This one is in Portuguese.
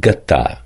gata